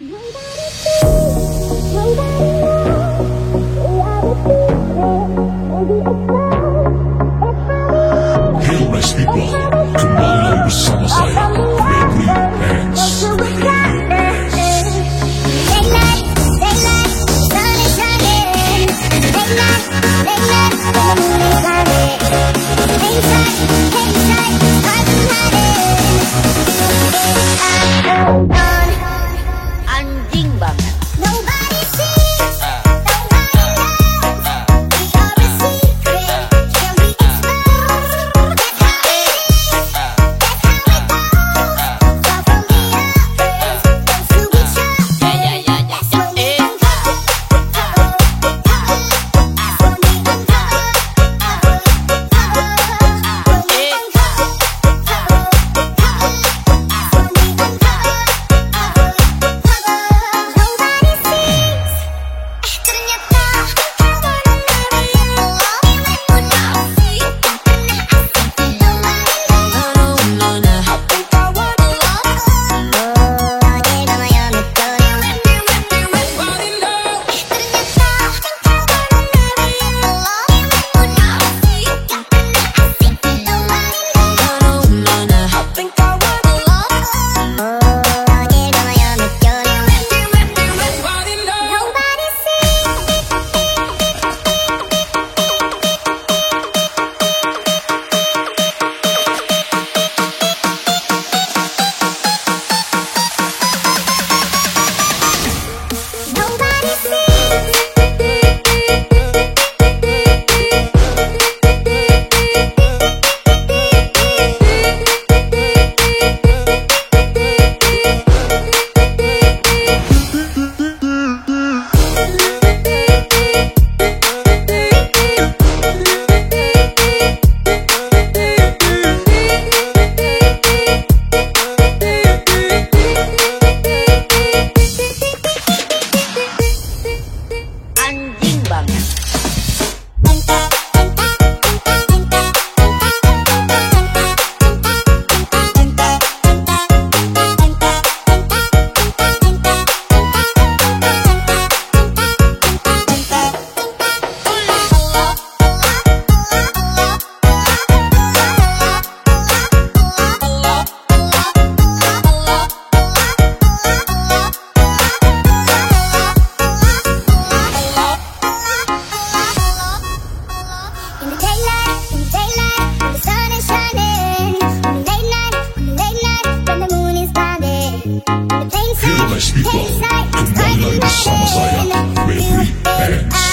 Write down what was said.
Nice people, X. Anjing Feel nice people. Combine like the summer side with three hands.